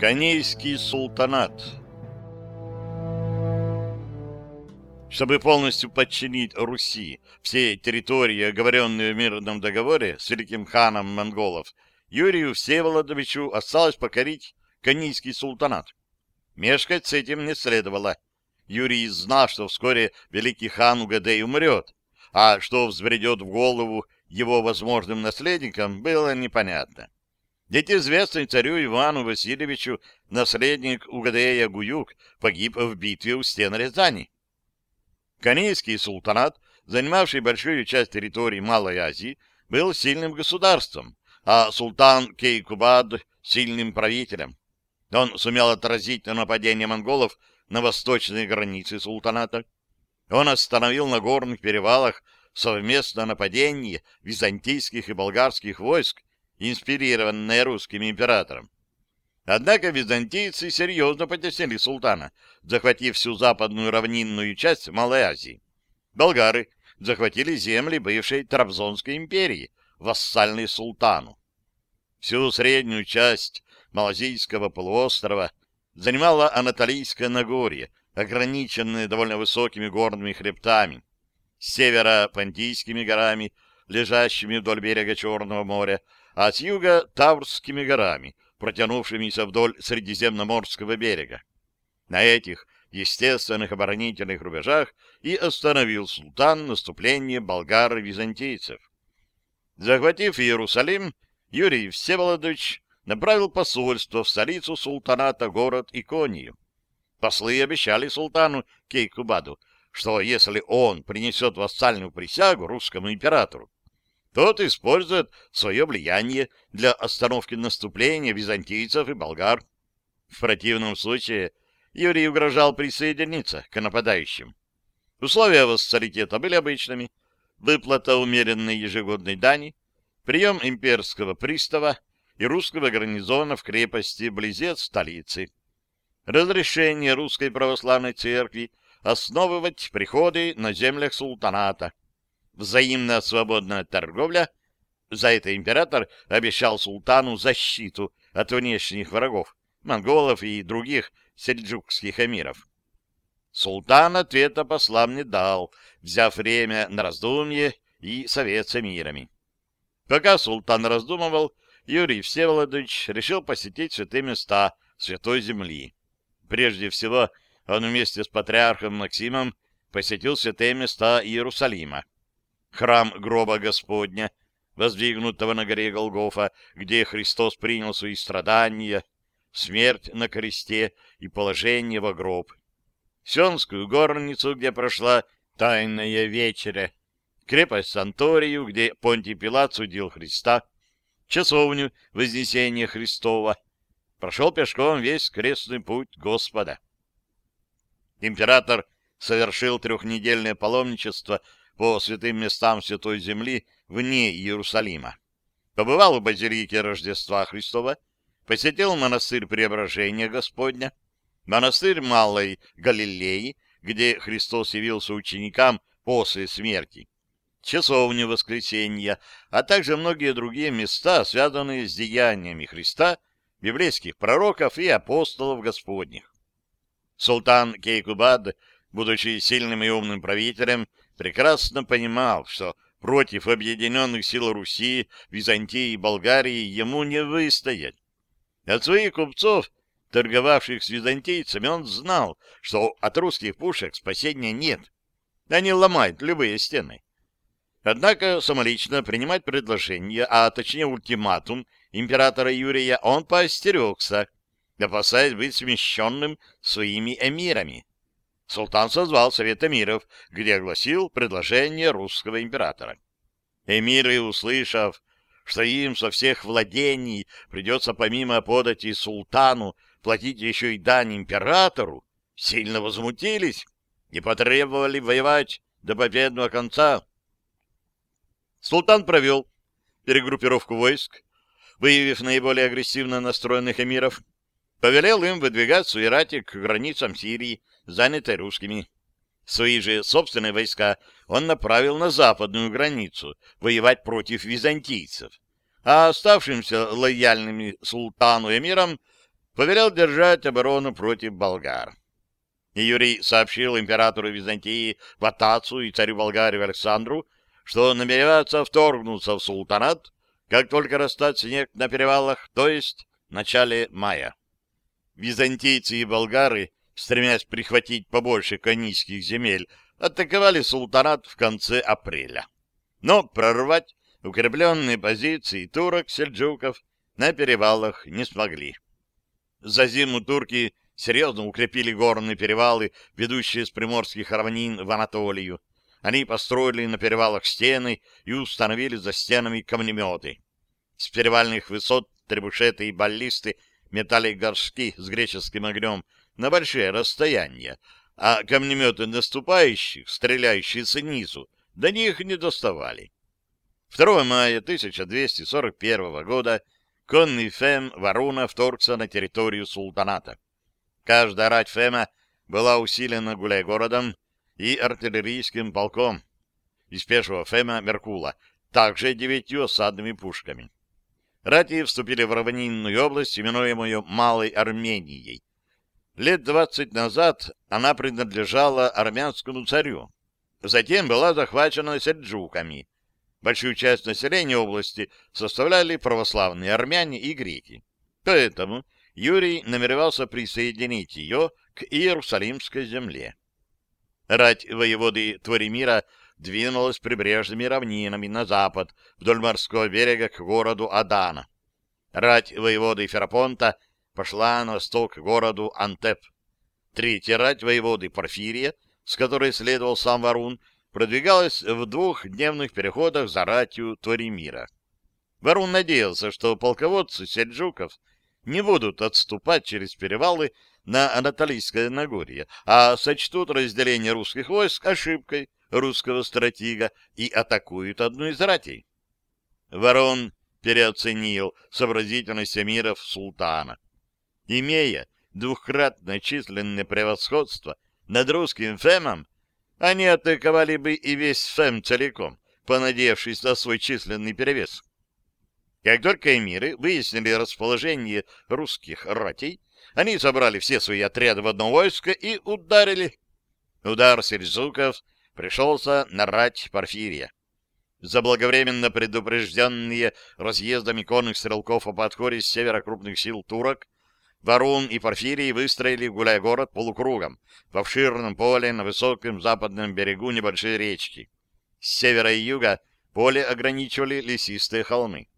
Конейский султанат Чтобы полностью подчинить Руси все территории, оговоренные в мирном договоре с великим ханом монголов, Юрию Всеволодовичу осталось покорить Конийский султанат. Мешкать с этим не следовало. Юрий знал, что вскоре великий хан Угадей умрет, а что взбредет в голову его возможным наследникам, было непонятно. Ведь известный царю Ивану Васильевичу наследник Угадея Гуюк погиб в битве у стен Рязани. Канейский султанат, занимавший большую часть территории Малой Азии, был сильным государством, а султан Кейкубад — сильным правителем. Он сумел отразить нападение монголов на восточные границы султаната. Он остановил на горных перевалах совместное нападение византийских и болгарских войск инспирированная русским императором. Однако византийцы серьезно потеснили султана, захватив всю западную равнинную часть Малой Азии. Болгары захватили земли бывшей Трабзонской империи, вассальной султану. Всю среднюю часть Малазийского полуострова занимало Анатолийское Нагорье, ограниченное довольно высокими горными хребтами, с севера Пантийскими горами, лежащими вдоль берега Черного моря, а с юга — Таврскими горами, протянувшимися вдоль Средиземноморского берега. На этих естественных оборонительных рубежах и остановил султан наступление болгар и византийцев. Захватив Иерусалим, Юрий Всеволодович направил посольство в столицу султаната город Иконию. Послы обещали султану Кейкубаду, что если он принесет вассальную присягу русскому императору, тот использует свое влияние для остановки наступления византийцев и болгар. В противном случае Юрий угрожал присоединиться к нападающим. Условия вассалитета были обычными. Выплата умеренной ежегодной дани, прием имперского пристава и русского гарнизона в крепости вблизи от столицы. Разрешение русской православной церкви основывать приходы на землях султаната, взаимная свободная торговля. За это император обещал султану защиту от внешних врагов, монголов и других сельджукских эмиров. Султан ответа послам не дал, взяв время на раздумье и совет с эмирами. Пока султан раздумывал, Юрий Всеволодович решил посетить святые места Святой Земли. Прежде всего, он вместе с патриархом Максимом посетил святые места Иерусалима. Храм гроба Господня, воздвигнутого на горе Голгофа, где Христос принял свои страдания, смерть на кресте и положение во гроб, Сионскую горницу, где прошла Тайная вечеря, крепость Санторию, где Понтий Пилат судил Христа, часовню Вознесения Христова, прошел пешком весь крестный путь Господа. Император совершил трехнедельное паломничество по святым местам Святой Земли вне Иерусалима. Побывал в базилике Рождества Христова, посетил монастырь Преображения Господня, монастырь Малой Галилеи, где Христос явился ученикам после смерти, часовню Воскресенья, а также многие другие места, связанные с деяниями Христа, библейских пророков и апостолов Господних. Султан Кейкубад, будучи сильным и умным правителем, прекрасно понимал, что против объединенных сил Руси, Византии и Болгарии ему не выстоять. От своих купцов, торговавших с византийцами, он знал, что от русских пушек спасения нет. Они ломают любые стены. Однако самолично принимать предложение, а точнее ультиматум императора Юрия, он поостерегся, опасаясь быть смещенным своими эмирами султан созвал Совет эмиров, где огласил предложение русского императора. Эмиры, услышав, что им со всех владений придется помимо подати султану платить еще и дань императору, сильно возмутились и потребовали воевать до победного конца. Султан провел перегруппировку войск, выявив наиболее агрессивно настроенных эмиров, повелел им выдвигать свои рати к границам Сирии, занятой русскими. Свои же собственные войска он направил на западную границу воевать против византийцев, а оставшимся лояльными султану эмирам повелел держать оборону против болгар. И Юрий сообщил императору Византии Ватацу и царю Болгарии Александру, что намеревается вторгнуться в султанат, как только растает снег на перевалах, то есть в начале мая. Византийцы и болгары, стремясь прихватить побольше канийских земель, атаковали султанат в конце апреля. Но прорвать укрепленные позиции турок-сельджуков на перевалах не смогли. За зиму турки серьезно укрепили горные перевалы, ведущие с приморских равнин в Анатолию. Они построили на перевалах стены и установили за стенами камнеметы. С перевальных высот требушеты и баллисты метали горшки с греческим огнем на большие расстояния, а камнеметы наступающих, стреляющие снизу, до них не доставали. 2 мая 1241 года конный Фем Варуна вторгся на территорию султаната. Каждая рать Фема была усилена гуляй-городом и артиллерийским полком из пешего Фема Меркула, также девятью осадными пушками. Рати вступили в равнинную область, именуемую Малой Арменией. Лет двадцать назад она принадлежала армянскому царю. Затем была захвачена сельджуками. Большую часть населения области составляли православные армяне и греки. Поэтому Юрий намеревался присоединить ее к Иерусалимской земле. Рать воеводы Творимира двинулась прибрежными равнинами на запад, вдоль морского берега к городу Адана. Рать воеводы Ферапонта пошла на восток к городу Антеп. Третья рать воеводы Порфирия, с которой следовал сам Варун, продвигалась в двухдневных переходах за ратью Творимира. Варун надеялся, что полководцы сельджуков не будут отступать через перевалы на Анатолийское Нагорье, а сочтут разделение русских войск ошибкой русского стратега и атакуют одну из ратей. Ворон переоценил сообразительность эмиров султана. Имея двухкратное численное превосходство над русским фемом, они атаковали бы и весь фем целиком, понадеявшись на свой численный перевес. Как только эмиры выяснили расположение русских ратей, они собрали все свои отряды в одно войско и ударили. Удар сельджуков пришелся на рать Порфирия. Заблаговременно предупрежденные разъездами конных стрелков о подходе с севера крупных сил турок, Варун и Порфирий выстроили гуляй-город полукругом в обширном поле на высоком западном берегу небольшой речки. С севера и юга поле ограничивали лесистые холмы.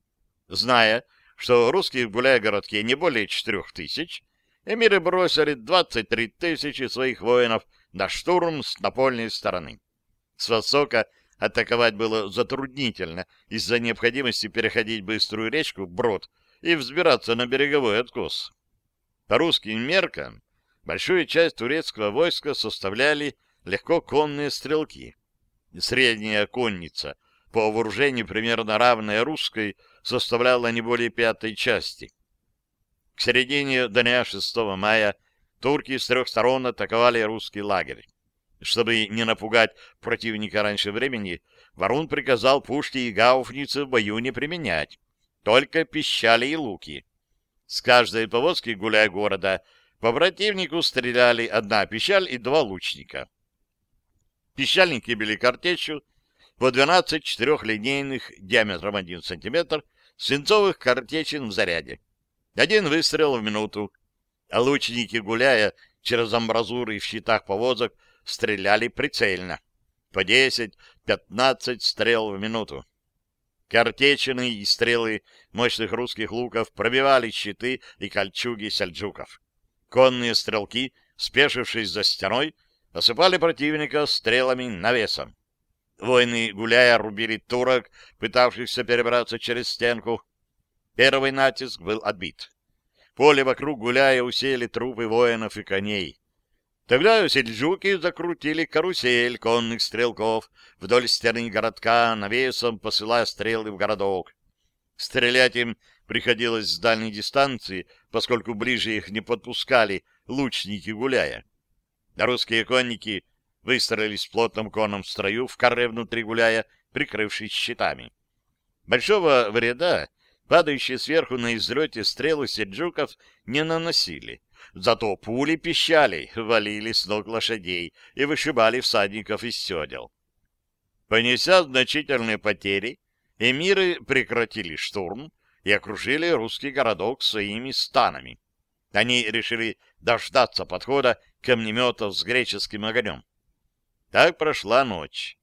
Зная, что русских в гуляй-городке не более четырех тысяч, эмиры бросили 23 тысячи своих воинов на штурм с напольной стороны. С востока атаковать было затруднительно из-за необходимости переходить быструю речку Брод и взбираться на береговой откос. По русским меркам большую часть турецкого войска составляли легко конные стрелки. Средняя конница, по вооружению примерно равная русской, составляла не более пятой части. К середине дня 6 мая турки с трех сторон атаковали русский лагерь. Чтобы не напугать противника раньше времени, Варун приказал пушки и гауфницы в бою не применять, только пищали и луки. С каждой повозки гуляя города по противнику стреляли одна пищаль и два лучника. Пищальники били картечью по 12 четырехлинейных диаметром 1 см свинцовых картечин в заряде. Один выстрел в минуту, а лучники, гуляя через амбразуры в щитах повозок, стреляли прицельно. По 10-15 стрел в минуту. Картечины и стрелы мощных русских луков пробивали щиты и кольчуги сельджуков. Конные стрелки, спешившись за стеной, осыпали противника стрелами навесом. Воины, гуляя, рубили турок, пытавшихся перебраться через стенку. Первый натиск был отбит. Поле вокруг гуляя усели трупы воинов и коней. Тогда сельджуки закрутили карусель конных стрелков вдоль стены городка, навесом посылая стрелы в городок. Стрелять им приходилось с дальней дистанции, поскольку ближе их не подпускали лучники гуляя. Русские конники выстроились в плотном конном строю в каре внутри гуляя, прикрывшись щитами. Большого вреда падающие сверху на излете стрелы сельджуков не наносили, зато пули пищали, валили с ног лошадей и вышибали всадников из седел. Понеся значительные потери, эмиры прекратили штурм и окружили русский городок своими станами. Они решили дождаться подхода камнеметов с греческим огнем. Так прошла ночь.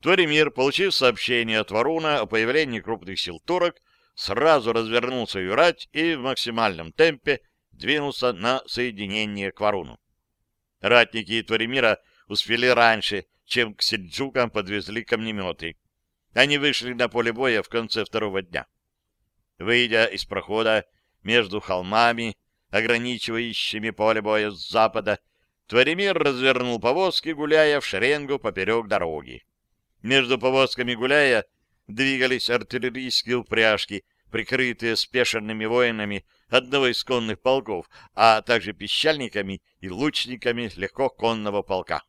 Торемир, получив сообщение от Варуна о появлении крупных сил турок, сразу развернул свою рать и в максимальном темпе двинулся на соединение к Варуну. Ратники Торемира успели раньше, чем к сельджукам подвезли камнеметы. Они вышли на поле боя в конце второго дня. Выйдя из прохода между холмами, ограничивающими поле боя с запада, Творимир развернул повозки, гуляя в шеренгу поперек дороги. Между повозками гуляя двигались артиллерийские упряжки, прикрытые спешенными воинами одного из конных полков, а также пищальниками и лучниками легкоконного полка.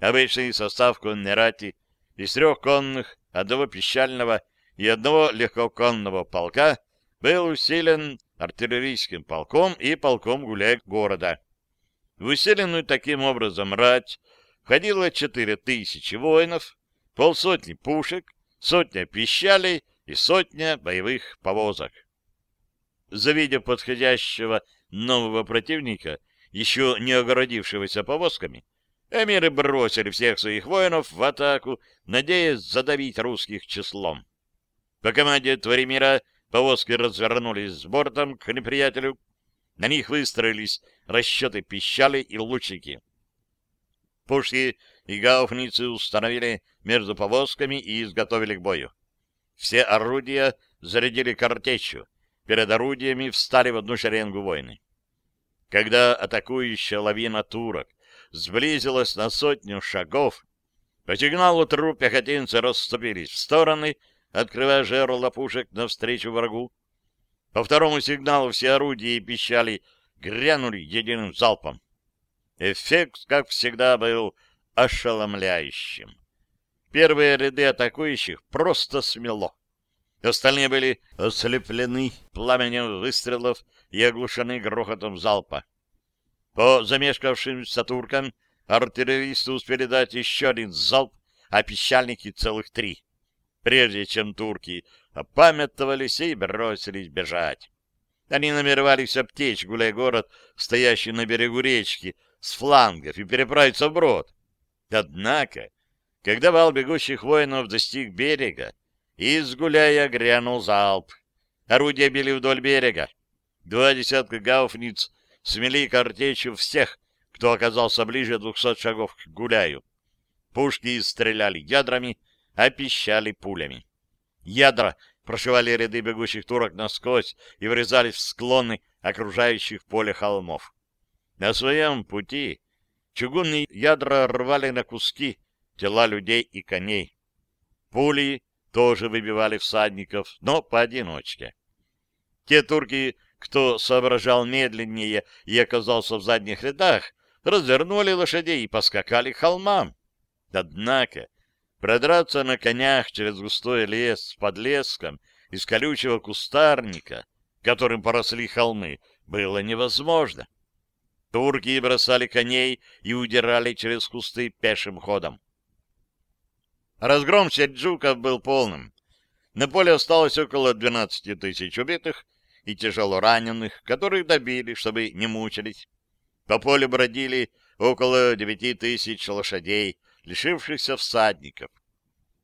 Обычный состав конной рати из трех конных, одного пищального и одного легкоконного полка был усилен артиллерийским полком и полком гуляй города. В усиленную таким образом рать входило четыре тысячи воинов, полсотни пушек, сотня пищалей и сотня боевых повозок. Завидев подходящего нового противника, еще не огородившегося повозками, эмиры бросили всех своих воинов в атаку, надеясь задавить русских числом. По команде Творимира повозки развернулись с бортом к неприятелю. На них выстроились расчеты пищали и лучники. Пушки и гауфницы установили между повозками и изготовили к бою. Все орудия зарядили картечью. Перед орудиями встали в одну шеренгу войны. Когда атакующая лавина турок сблизилась на сотню шагов, по сигналу труп пехотинцы расступились в стороны открывая жерла пушек навстречу врагу. По второму сигналу все орудия и пищали грянули единым залпом. Эффект, как всегда, был ошеломляющим. Первые ряды атакующих просто смело. Остальные были ослеплены пламенем выстрелов и оглушены грохотом залпа. По замешкавшимся туркам артиллеристы успели дать еще один залп, а пищальники целых три прежде чем турки опамятовались и бросились бежать. Они намеревались обтечь гуляй-город, стоящий на берегу речки, с флангов и переправиться вброд. Однако, когда вал бегущих воинов достиг берега, из гуляя грянул залп. Орудия били вдоль берега. Два десятка гауфниц смели картечью всех, кто оказался ближе двухсот шагов к гуляю. Пушки стреляли ядрами, опищали пулями. Ядра прошивали ряды бегущих турок насквозь и врезались в склоны окружающих поле холмов. На своем пути чугунные ядра рвали на куски тела людей и коней. Пули тоже выбивали всадников, но поодиночке. Те турки, кто соображал медленнее и оказался в задних рядах, развернули лошадей и поскакали холмам. Однако Продраться на конях через густой лес с подлеском из колючего кустарника, которым поросли холмы, было невозможно. Турки бросали коней и удирали через кусты пешим ходом. Разгром сельджуков был полным. На поле осталось около 12 тысяч убитых и тяжело раненых, которых добили, чтобы не мучились. По полю бродили около 9 тысяч лошадей, лишившихся всадников.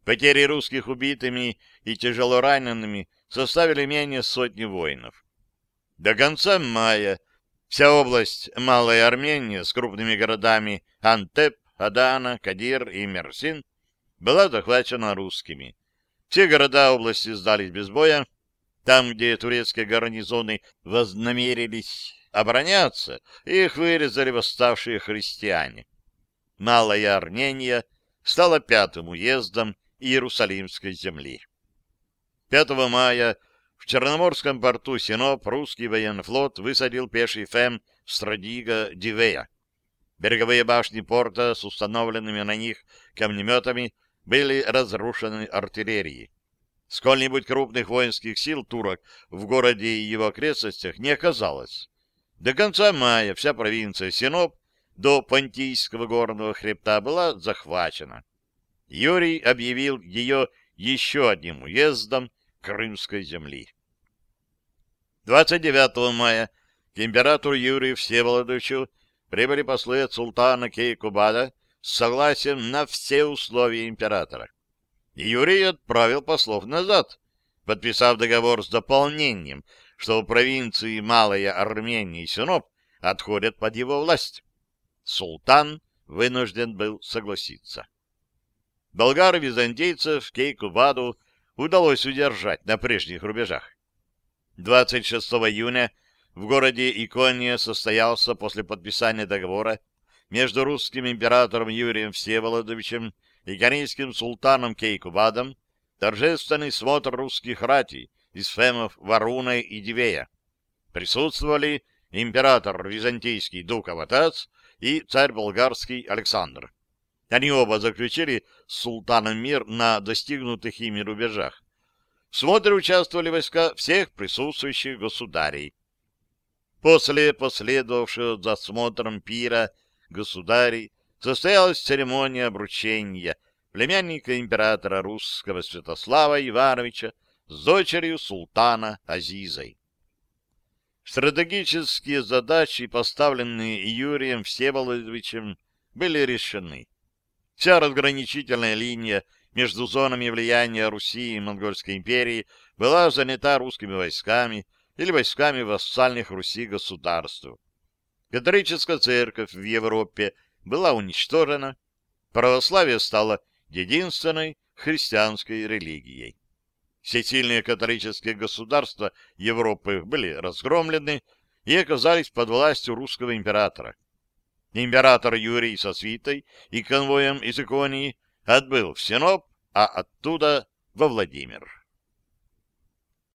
Потери русских убитыми и тяжело ранеными составили менее сотни воинов. До конца мая вся область Малой Армении с крупными городами Антеп, Адана, Кадир и Мерсин была захвачена русскими. Все города области сдались без боя. Там, где турецкие гарнизоны вознамерились обороняться, их вырезали восставшие христиане. Малая Армения стала пятым уездом Иерусалимской земли. 5 мая В Черноморском порту Синоп русский флот высадил пеший ФЭМ Страдига Дивея. Береговые башни порта с установленными на них камнеметами были разрушены артиллерией. Сколь-нибудь крупных воинских сил турок в городе и его окрестностях не оказалось. До конца мая вся провинция Синоп до Понтийского горного хребта была захвачена. Юрий объявил ее еще одним уездом Крымской земли. 29 мая к императору Юрию Всеволодовичу прибыли послы от султана Кейкубада с согласием на все условия императора. Юрий отправил послов назад, подписав договор с дополнением, что провинции Малая Армения и Синоп отходят под его власть. Султан вынужден был согласиться. Болгар и византийцев Кейкубаду удалось удержать на прежних рубежах. 26 июня в городе Икония состоялся после подписания договора между русским императором Юрием Всеволодовичем и корейским султаном Кейкубадом торжественный смотр русских ратей из фемов Варуна и Дивея. Присутствовали император византийский Дукаватац и царь болгарский Александр. Они оба заключили с султаном мир на достигнутых ими рубежах. В смотре участвовали войска всех присутствующих государей. После последовавшего за смотром пира государей состоялась церемония обручения племянника императора русского Святослава Ивановича с дочерью султана Азизой. Стратегические задачи, поставленные Юрием Всеволодовичем, были решены. Вся разграничительная линия между зонами влияния Руси и Монгольской империи была занята русскими войсками или войсками вассальных Руси государств. Католическая церковь в Европе была уничтожена, православие стало единственной христианской религией. Все сильные католические государства Европы были разгромлены и оказались под властью русского императора. Император Юрий со свитой и конвоем из Иконии отбыл в Синоп, а оттуда во Владимир.